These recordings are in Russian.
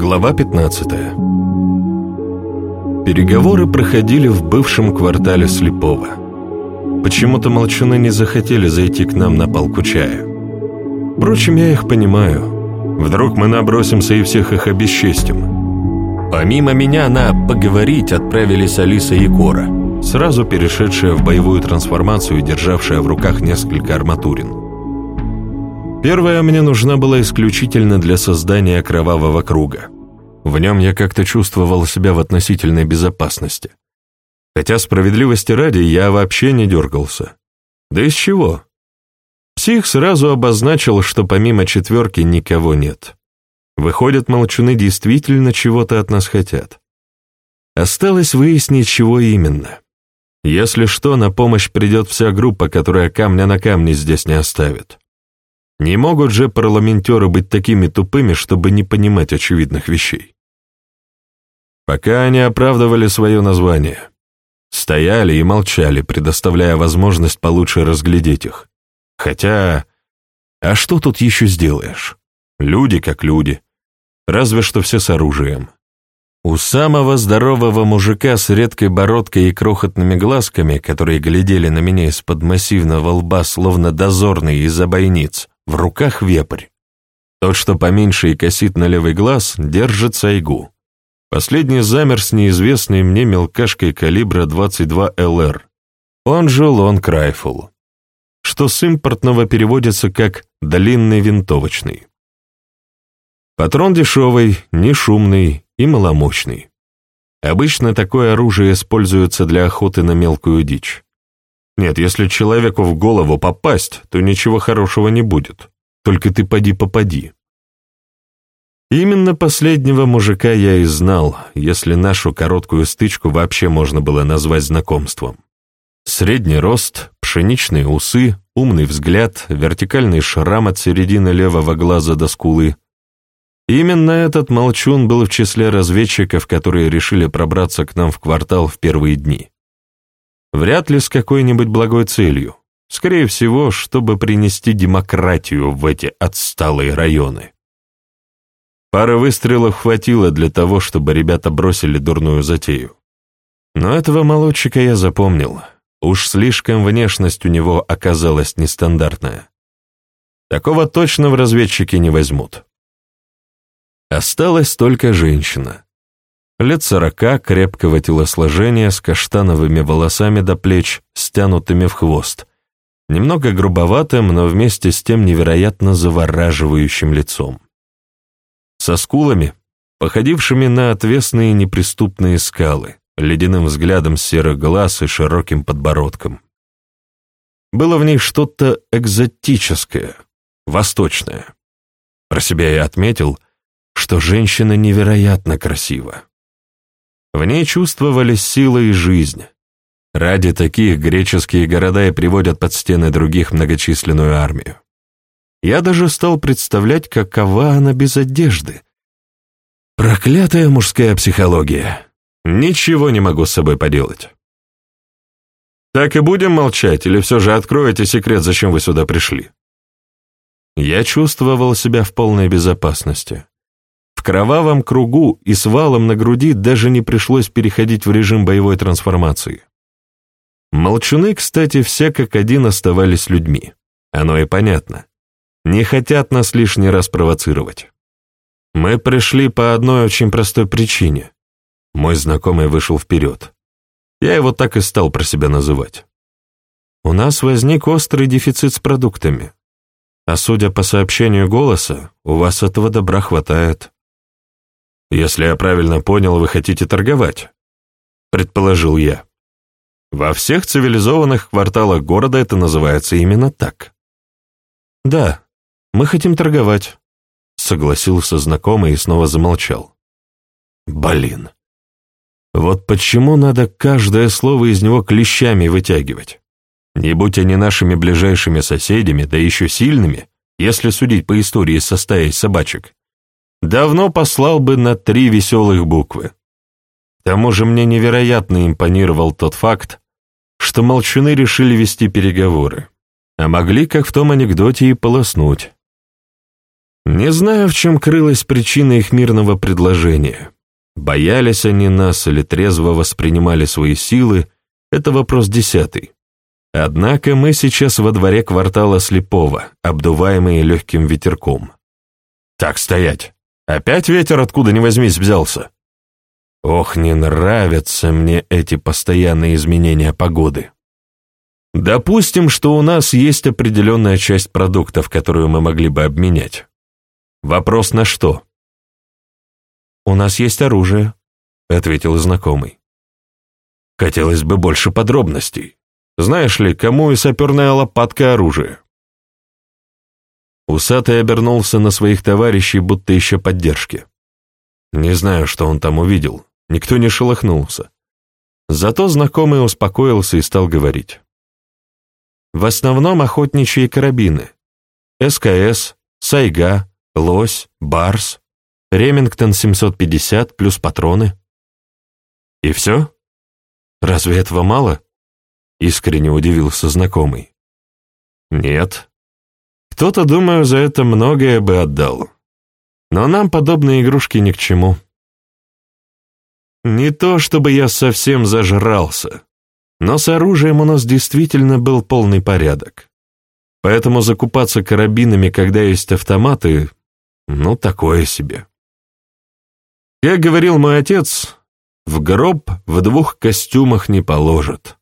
Глава 15 Переговоры проходили в бывшем квартале Слепого. Почему-то молчуны не захотели зайти к нам на палку чая. Впрочем, я их понимаю. Вдруг мы набросимся и всех их обесчестим. Помимо меня на «поговорить» отправились Алиса и Кора, сразу перешедшая в боевую трансформацию и державшая в руках несколько арматурин. Первая мне нужна была исключительно для создания кровавого круга. В нем я как-то чувствовал себя в относительной безопасности. Хотя справедливости ради я вообще не дергался. Да из чего? Псих сразу обозначил, что помимо четверки никого нет. Выходят, молчуны действительно чего-то от нас хотят. Осталось выяснить, чего именно. Если что, на помощь придет вся группа, которая камня на камне здесь не оставит. Не могут же парламентеры быть такими тупыми, чтобы не понимать очевидных вещей. Пока они оправдывали свое название. Стояли и молчали, предоставляя возможность получше разглядеть их. Хотя... А что тут еще сделаешь? Люди как люди. Разве что все с оружием. У самого здорового мужика с редкой бородкой и крохотными глазками, которые глядели на меня из-под массивного лба, словно дозорный из-за бойниц, в руках вепрь. Тот, что поменьше и косит на левый глаз, держит сайгу. Последний замер с неизвестной мне мелкашкой калибра 22 LR, он же long rifle, что с импортного переводится как «длинный винтовочный». Патрон дешевый, не шумный и маломощный. Обычно такое оружие используется для охоты на мелкую дичь. Нет, если человеку в голову попасть, то ничего хорошего не будет. Только ты поди-попади. Именно последнего мужика я и знал, если нашу короткую стычку вообще можно было назвать знакомством. Средний рост, пшеничные усы, умный взгляд, вертикальный шрам от середины левого глаза до скулы. Именно этот молчун был в числе разведчиков, которые решили пробраться к нам в квартал в первые дни. Вряд ли с какой-нибудь благой целью. Скорее всего, чтобы принести демократию в эти отсталые районы. Пары выстрелов хватило для того, чтобы ребята бросили дурную затею. Но этого молодчика я запомнил. Уж слишком внешность у него оказалась нестандартная. Такого точно в разведчики не возьмут. Осталась только женщина. Лет сорока, крепкого телосложения, с каштановыми волосами до плеч, стянутыми в хвост. Немного грубоватым, но вместе с тем невероятно завораживающим лицом. Со скулами, походившими на отвесные неприступные скалы, ледяным взглядом серых глаз и широким подбородком. Было в ней что-то экзотическое, восточное. Про себя я отметил, что женщина невероятно красива. В ней чувствовались сила и жизнь. Ради таких греческие города и приводят под стены других многочисленную армию. Я даже стал представлять, какова она без одежды. Проклятая мужская психология. Ничего не могу с собой поделать. Так и будем молчать, или все же откроете секрет, зачем вы сюда пришли? Я чувствовал себя в полной безопасности. Кровавом кругу и с валом на груди даже не пришлось переходить в режим боевой трансформации. Молчуны, кстати, все как один оставались людьми. Оно и понятно. Не хотят нас лишний раз провоцировать. Мы пришли по одной очень простой причине. Мой знакомый вышел вперед. Я его так и стал про себя называть. У нас возник острый дефицит с продуктами. А судя по сообщению голоса, у вас этого добра хватает. Если я правильно понял, вы хотите торговать, предположил я. Во всех цивилизованных кварталах города это называется именно так. Да, мы хотим торговать, согласился знакомый и снова замолчал. Блин. Вот почему надо каждое слово из него клещами вытягивать? Не будь они нашими ближайшими соседями, да еще сильными, если судить по истории со стаей собачек, давно послал бы на три веселых буквы. К тому же мне невероятно импонировал тот факт, что молчуны решили вести переговоры, а могли, как в том анекдоте, и полоснуть. Не знаю, в чем крылась причина их мирного предложения. Боялись они нас или трезво воспринимали свои силы, это вопрос десятый. Однако мы сейчас во дворе квартала Слепого, обдуваемые легким ветерком. Так стоять! Опять ветер откуда ни возьмись взялся? Ох, не нравятся мне эти постоянные изменения погоды. Допустим, что у нас есть определенная часть продуктов, которую мы могли бы обменять. Вопрос на что? «У нас есть оружие», — ответил знакомый. «Хотелось бы больше подробностей. Знаешь ли, кому и саперная лопатка оружие?» Усатый обернулся на своих товарищей, будто еще поддержки. Не знаю, что он там увидел. Никто не шелохнулся. Зато знакомый успокоился и стал говорить. В основном охотничьи карабины. СКС, Сайга, Лось, Барс, Ремингтон 750 плюс патроны. И все? Разве этого мало? Искренне удивился знакомый. Нет. Кто-то, думаю, за это многое бы отдал. Но нам подобные игрушки ни к чему. Не то, чтобы я совсем зажрался, но с оружием у нас действительно был полный порядок. Поэтому закупаться карабинами, когда есть автоматы, ну, такое себе. Как говорил мой отец, в гроб в двух костюмах не положат.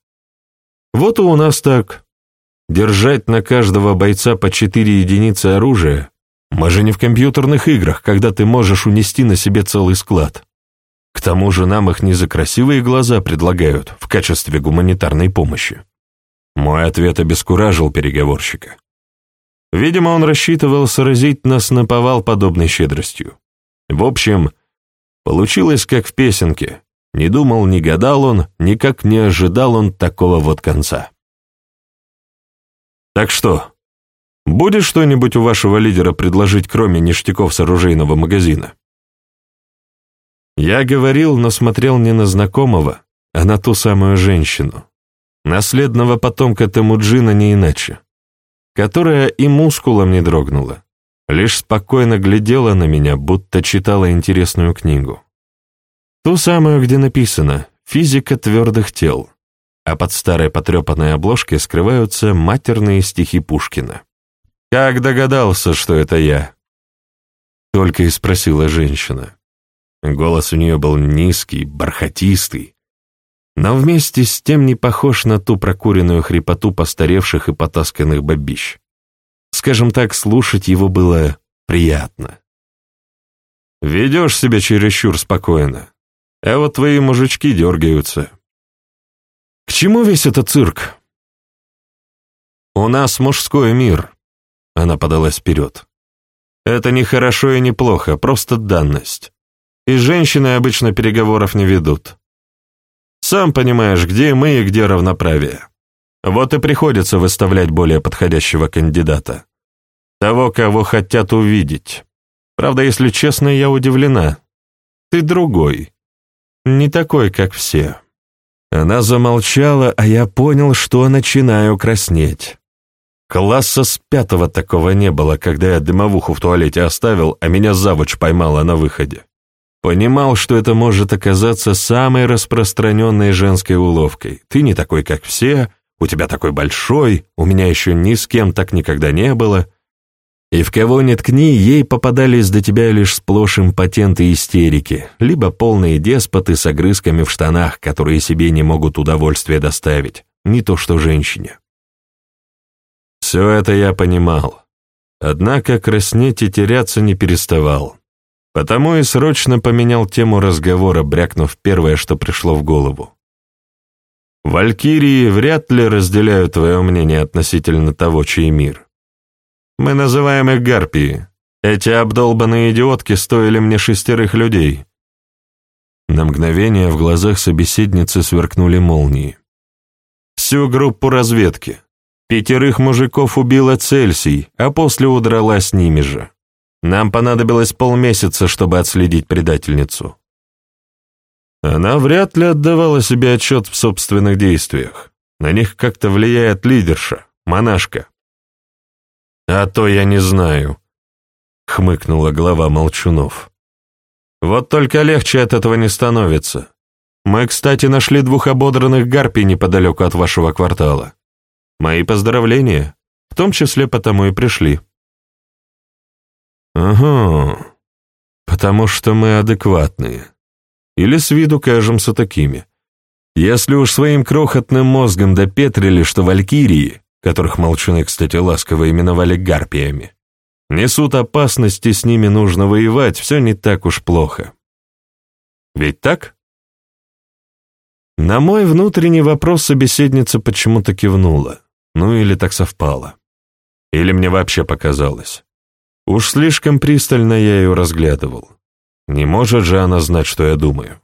Вот и у нас так. Держать на каждого бойца по четыре единицы оружия, мы же не в компьютерных играх, когда ты можешь унести на себе целый склад. К тому же нам их не за красивые глаза предлагают в качестве гуманитарной помощи. Мой ответ обескуражил переговорщика. Видимо, он рассчитывал сразить нас на повал подобной щедростью. В общем, получилось как в песенке. Не думал, не гадал он, никак не ожидал он такого вот конца. Так что, будет что-нибудь у вашего лидера предложить, кроме ништяков с оружейного магазина? Я говорил, но смотрел не на знакомого, а на ту самую женщину, наследного потомка Темуджина не иначе, которая и мускулом не дрогнула, лишь спокойно глядела на меня, будто читала интересную книгу. Ту самую, где написано «Физика твердых тел», а под старой потрепанной обложкой скрываются матерные стихи Пушкина. «Как догадался, что это я?» Только и спросила женщина. Голос у нее был низкий, бархатистый, но вместе с тем не похож на ту прокуренную хрипоту постаревших и потасканных бабищ. Скажем так, слушать его было приятно. «Ведешь себя чересчур спокойно, а вот твои мужички дергаются. К чему весь этот цирк?» «У нас мужской мир», — она подалась вперед. «Это не хорошо и не плохо, просто данность и женщины обычно переговоров не ведут. Сам понимаешь, где мы и где равноправие. Вот и приходится выставлять более подходящего кандидата. Того, кого хотят увидеть. Правда, если честно, я удивлена. Ты другой. Не такой, как все. Она замолчала, а я понял, что начинаю краснеть. Класса с пятого такого не было, когда я дымовуху в туалете оставил, а меня завуч поймала на выходе. Понимал, что это может оказаться самой распространенной женской уловкой. Ты не такой, как все, у тебя такой большой, у меня еще ни с кем так никогда не было. И в кого ни ткни, ей попадались до тебя лишь сплошь импотенты истерики, либо полные деспоты с огрызками в штанах, которые себе не могут удовольствия доставить, не то что женщине. Все это я понимал. Однако краснеть и теряться не переставал. Потому и срочно поменял тему разговора, брякнув первое, что пришло в голову. Валькирии вряд ли разделяют твое мнение относительно того, чей мир. Мы называем их гарпии. Эти обдолбанные идиотки стоили мне шестерых людей. На мгновение в глазах собеседницы сверкнули молнии. Всю группу разведки. Пятерых мужиков убила Цельсий, а после удрала с ними же. Нам понадобилось полмесяца, чтобы отследить предательницу. Она вряд ли отдавала себе отчет в собственных действиях. На них как-то влияет лидерша, монашка. А то я не знаю. — хмыкнула глава Молчунов. «Вот только легче от этого не становится. Мы, кстати, нашли двух ободранных гарпий неподалеку от вашего квартала. Мои поздравления, в том числе потому и пришли». «Ага, потому что мы адекватные. Или с виду кажемся такими. Если уж своим крохотным мозгом допетрили, что валькирии, которых молчуны, кстати, ласково именовали гарпиями, несут опасности, с ними нужно воевать, все не так уж плохо. Ведь так? На мой внутренний вопрос собеседница почему-то кивнула. Ну или так совпало. Или мне вообще показалось. Уж слишком пристально я ее разглядывал. Не может же она знать, что я думаю.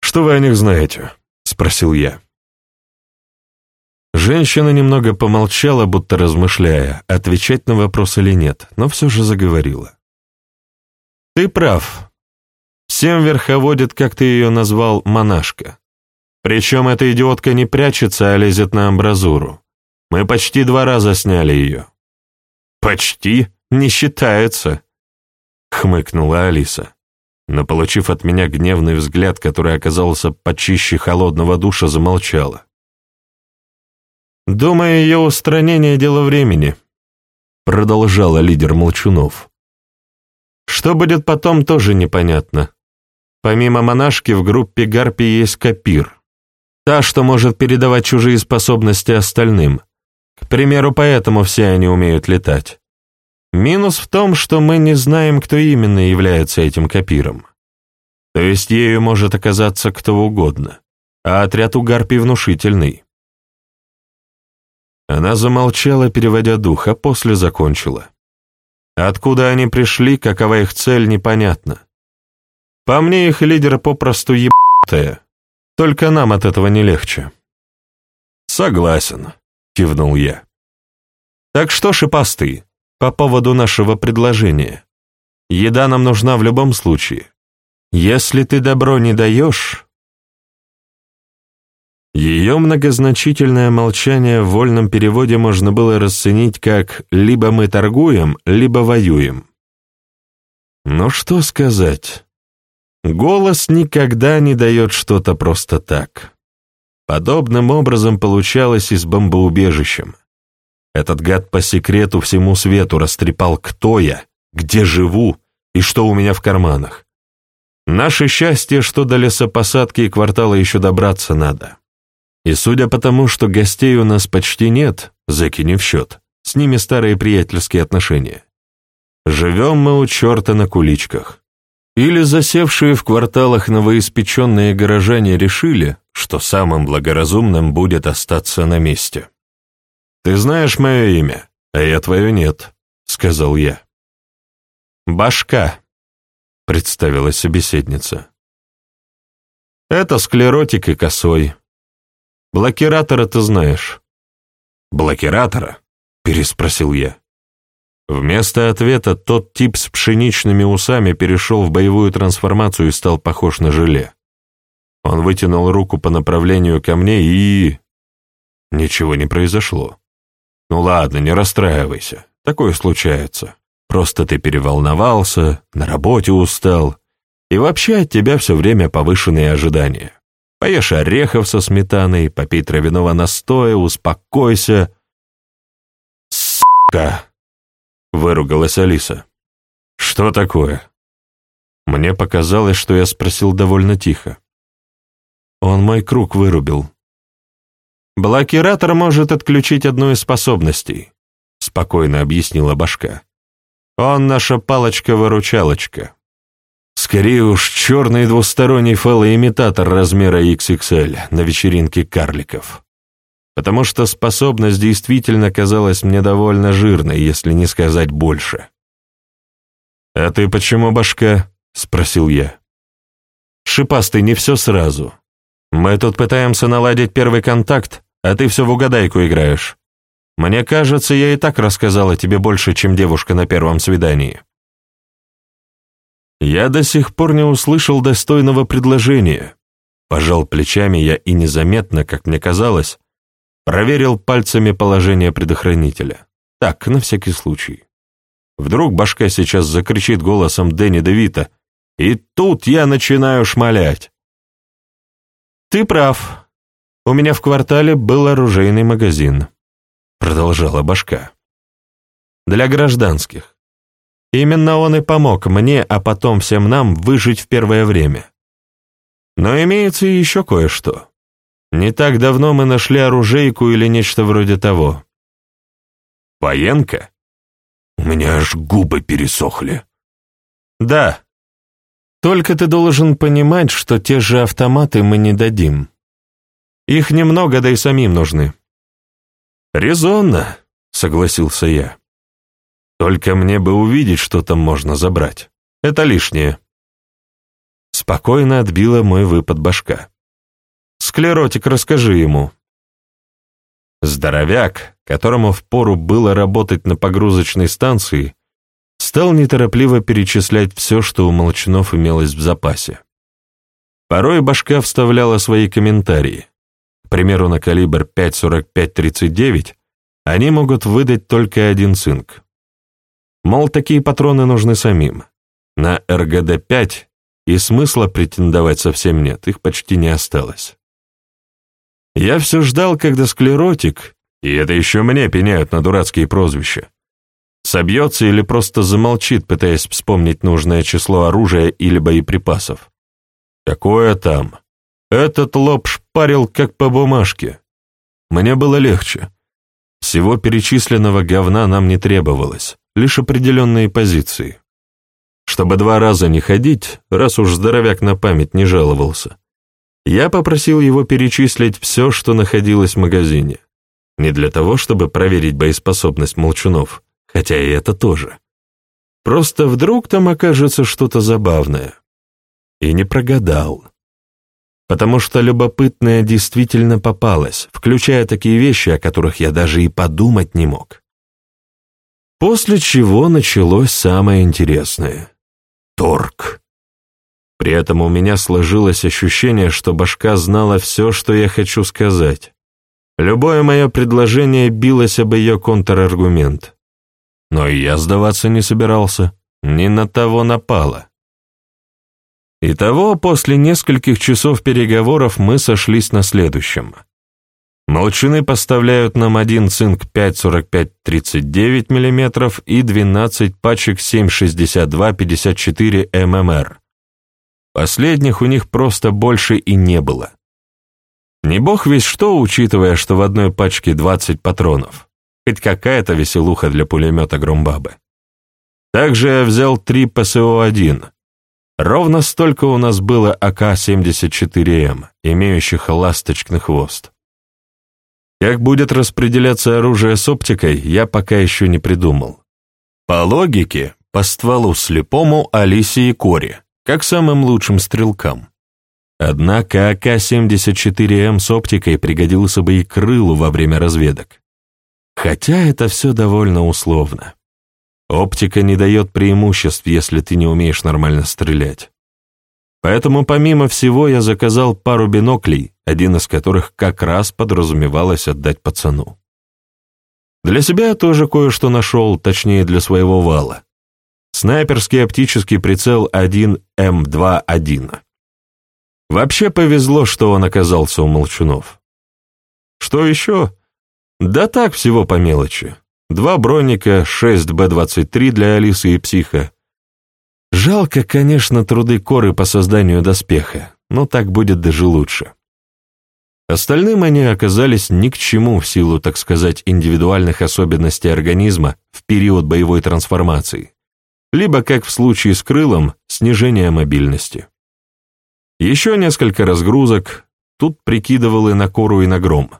«Что вы о них знаете?» — спросил я. Женщина немного помолчала, будто размышляя, отвечать на вопрос или нет, но все же заговорила. «Ты прав. Всем верховодит, как ты ее назвал, монашка. Причем эта идиотка не прячется, а лезет на амбразуру. Мы почти два раза сняли ее». «Почти? Не считается», — хмыкнула Алиса но, получив от меня гневный взгляд, который оказался почище холодного душа, замолчала. «Думаю, ее устранение — дело времени», — продолжала лидер Молчунов. «Что будет потом, тоже непонятно. Помимо монашки в группе Гарпи есть Капир, та, что может передавать чужие способности остальным. К примеру, поэтому все они умеют летать. Минус в том, что мы не знаем, кто именно является этим копиром. То есть ею может оказаться кто угодно, а отряд у Гарпи внушительный. Она замолчала, переводя дух, а после закончила. Откуда они пришли, какова их цель, непонятно. По мне, их лидер попросту ебатая. Только нам от этого не легче. Согласен, кивнул я. Так что, шипастый, по поводу нашего предложения. Еда нам нужна в любом случае. Если ты добро не даешь...» Ее многозначительное молчание в вольном переводе можно было расценить как «либо мы торгуем, либо воюем». Но что сказать? Голос никогда не дает что-то просто так. Подобным образом получалось и с бомбоубежищем. Этот гад по секрету всему свету растрепал, кто я, где живу и что у меня в карманах. Наше счастье, что до лесопосадки и квартала еще добраться надо. И судя по тому, что гостей у нас почти нет, зэки не в счет, с ними старые приятельские отношения. Живем мы у черта на куличках. Или засевшие в кварталах новоиспеченные горожане решили, что самым благоразумным будет остаться на месте. «Ты знаешь мое имя, а я твое нет», — сказал я. «Башка», — представила собеседница. «Это склеротик и косой. Блокиратора ты знаешь». «Блокиратора?» — переспросил я. Вместо ответа тот тип с пшеничными усами перешел в боевую трансформацию и стал похож на желе. Он вытянул руку по направлению ко мне и... Ничего не произошло. Ну ладно, не расстраивайся, такое случается. Просто ты переволновался, на работе устал, и вообще от тебя все время повышенные ожидания. Поешь орехов со сметаной, попей травяного настоя, успокойся. «Сука!» — выругалась Алиса. «Что такое?» Мне показалось, что я спросил довольно тихо. Он мой круг вырубил. «Блокиратор может отключить одну из способностей», — спокойно объяснила башка. «Он наша палочка-выручалочка. Скорее уж, черный двусторонний фалоимитатор размера XXL на вечеринке карликов. Потому что способность действительно казалась мне довольно жирной, если не сказать больше. «А ты почему башка?» — спросил я. «Шипастый, не все сразу. Мы тут пытаемся наладить первый контакт, а ты все в угадайку играешь. Мне кажется, я и так рассказала тебе больше, чем девушка на первом свидании». Я до сих пор не услышал достойного предложения. Пожал плечами я и незаметно, как мне казалось, проверил пальцами положение предохранителя. Так, на всякий случай. Вдруг башка сейчас закричит голосом Дэнни Девита, и тут я начинаю шмалять. «Ты прав. У меня в квартале был оружейный магазин», — продолжала башка. «Для гражданских. Именно он и помог мне, а потом всем нам выжить в первое время. Но имеется еще кое-что. Не так давно мы нашли оружейку или нечто вроде того». «Военка?» У меня аж губы пересохли. Да. Только ты должен понимать, что те же автоматы мы не дадим. Их немного, да и самим нужны. Резонно, согласился я. Только мне бы увидеть, что там можно забрать. Это лишнее. Спокойно отбила мой выпад башка. Склеротик, расскажи ему. Здоровяк, которому впору было работать на погрузочной станции, стал неторопливо перечислять все, что у Молчанов имелось в запасе. Порой башка вставляла свои комментарии. К примеру, на калибр 5,45-39 они могут выдать только один цинк. Мол, такие патроны нужны самим. На РГД-5 и смысла претендовать совсем нет, их почти не осталось. Я все ждал, когда склеротик, и это еще мне пеняют на дурацкие прозвища, собьется или просто замолчит, пытаясь вспомнить нужное число оружия или боеприпасов. Какое там? Этот лоб шпарил, как по бумажке. Мне было легче. Всего перечисленного говна нам не требовалось, лишь определенные позиции. Чтобы два раза не ходить, раз уж здоровяк на память не жаловался, я попросил его перечислить все, что находилось в магазине. Не для того, чтобы проверить боеспособность молчунов, хотя и это тоже. Просто вдруг там окажется что-то забавное. И не прогадал. Потому что любопытное действительно попалось, включая такие вещи, о которых я даже и подумать не мог. После чего началось самое интересное. Торг. При этом у меня сложилось ощущение, что башка знала все, что я хочу сказать. Любое мое предложение билось об ее контраргумент. Но и я сдаваться не собирался, не на того напало. Итого, после нескольких часов переговоров мы сошлись на следующем. Молчаны поставляют нам один цинк 5,45-39 мм и 12 пачек 7,62-54 ММР Последних у них просто больше и не было. Не бог весь что, учитывая, что в одной пачке 20 патронов. Хоть какая-то веселуха для пулемета Громбабы. Также я взял три ПСО-1. Ровно столько у нас было АК-74М, имеющих ласточный хвост. Как будет распределяться оружие с оптикой, я пока еще не придумал. По логике, по стволу слепому Алисе и Коре, как самым лучшим стрелкам. Однако АК-74М с оптикой пригодился бы и крылу во время разведок. Хотя это все довольно условно. Оптика не дает преимуществ, если ты не умеешь нормально стрелять. Поэтому помимо всего я заказал пару биноклей, один из которых как раз подразумевалось отдать пацану. Для себя я тоже кое-что нашел, точнее для своего вала. Снайперский оптический прицел 1М21. Вообще повезло, что он оказался у молчунов. Что еще? Да так, всего по мелочи. Два броника, 6Б-23 для Алисы и Психа. Жалко, конечно, труды коры по созданию доспеха, но так будет даже лучше. Остальным они оказались ни к чему в силу, так сказать, индивидуальных особенностей организма в период боевой трансформации либо, как в случае с крылом, снижение мобильности. Еще несколько разгрузок, тут прикидывал и на кору, и на гром.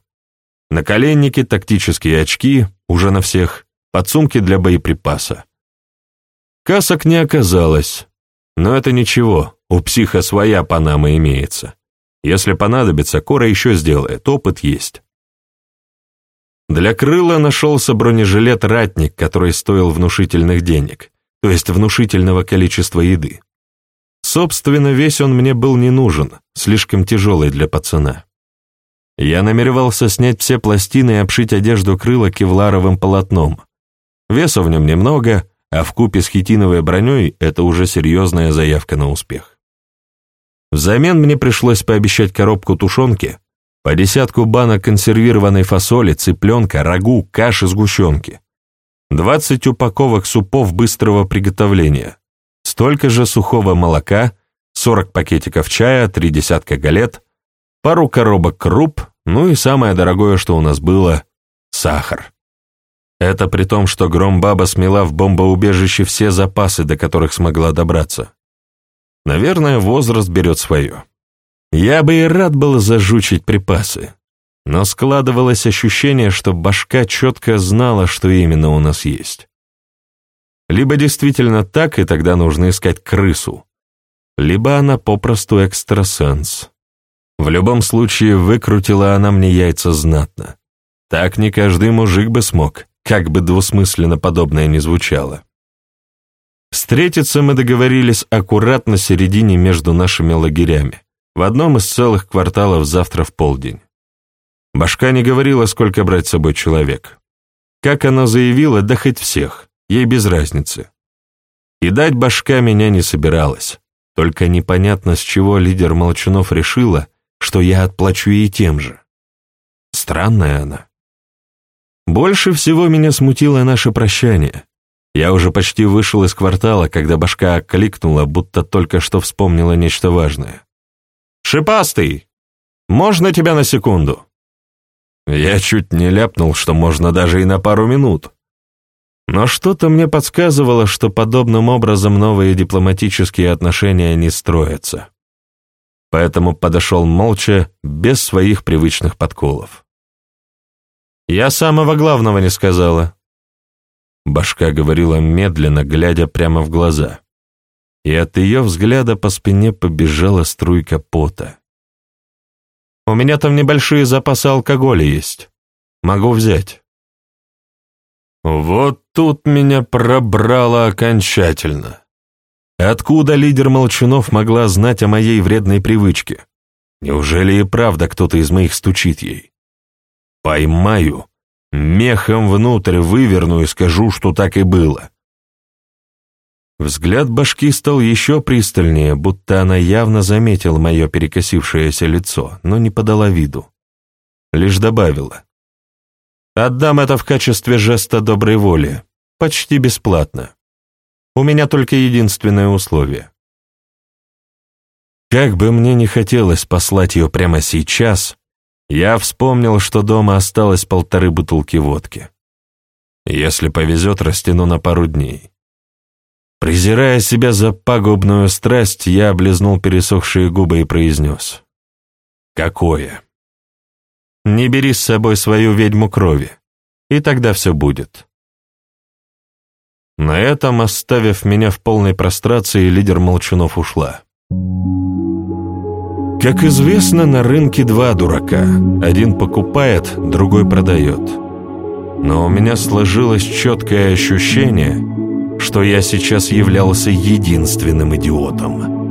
Наколенники, тактические очки, уже на всех, подсумки для боеприпаса. Касок не оказалось, но это ничего, у психа своя панама имеется. Если понадобится, Кора еще сделает, опыт есть. Для крыла нашелся бронежилет «Ратник», который стоил внушительных денег то есть внушительного количества еды. Собственно, весь он мне был не нужен, слишком тяжелый для пацана. Я намеревался снять все пластины и обшить одежду крыла кевларовым полотном. Веса в нем немного, а в купе с хитиновой броней это уже серьезная заявка на успех. Взамен мне пришлось пообещать коробку тушенки, по десятку банок консервированной фасоли, цыпленка, рагу, каши, сгущенки, 20 упаковок супов быстрого приготовления, столько же сухого молока, 40 пакетиков чая, три десятка галет, пару коробок круп, ну и самое дорогое, что у нас было — сахар. Это при том, что Громбаба смела в бомбоубежище все запасы, до которых смогла добраться. Наверное, возраст берет свое. Я бы и рад был зажучить припасы, но складывалось ощущение, что башка четко знала, что именно у нас есть. Либо действительно так, и тогда нужно искать крысу, либо она попросту экстрасенс. В любом случае, выкрутила она мне яйца знатно. Так не каждый мужик бы смог, как бы двусмысленно подобное ни звучало. Встретиться мы договорились аккуратно середине между нашими лагерями, в одном из целых кварталов завтра в полдень. Башка не говорила, сколько брать с собой человек. Как она заявила, да хоть всех, ей без разницы. И дать башка меня не собиралась, только непонятно, с чего лидер Молчунов решила, что я отплачу ей тем же. Странная она. Больше всего меня смутило наше прощание. Я уже почти вышел из квартала, когда башка окликнула, будто только что вспомнила нечто важное. «Шипастый! Можно тебя на секунду?» Я чуть не ляпнул, что можно даже и на пару минут. Но что-то мне подсказывало, что подобным образом новые дипломатические отношения не строятся. Поэтому подошел молча, без своих привычных подколов. «Я самого главного не сказала». Башка говорила медленно, глядя прямо в глаза. И от ее взгляда по спине побежала струйка пота. У меня там небольшие запасы алкоголя есть. Могу взять». Вот тут меня пробрало окончательно. Откуда лидер Молчунов могла знать о моей вредной привычке? Неужели и правда кто-то из моих стучит ей? Поймаю, мехом внутрь выверну и скажу, что так и было. Взгляд башки стал еще пристальнее, будто она явно заметила мое перекосившееся лицо, но не подала виду. Лишь добавила. «Отдам это в качестве жеста доброй воли, почти бесплатно. У меня только единственное условие. Как бы мне не хотелось послать ее прямо сейчас, я вспомнил, что дома осталось полторы бутылки водки. Если повезет, растяну на пару дней. Презирая себя за пагубную страсть, я облизнул пересохшие губы и произнес. «Какое?» «Не бери с собой свою ведьму крови, и тогда все будет». На этом, оставив меня в полной прострации, лидер Молчунов ушла. Как известно, на рынке два дурака. Один покупает, другой продает. Но у меня сложилось четкое ощущение, что я сейчас являлся единственным идиотом.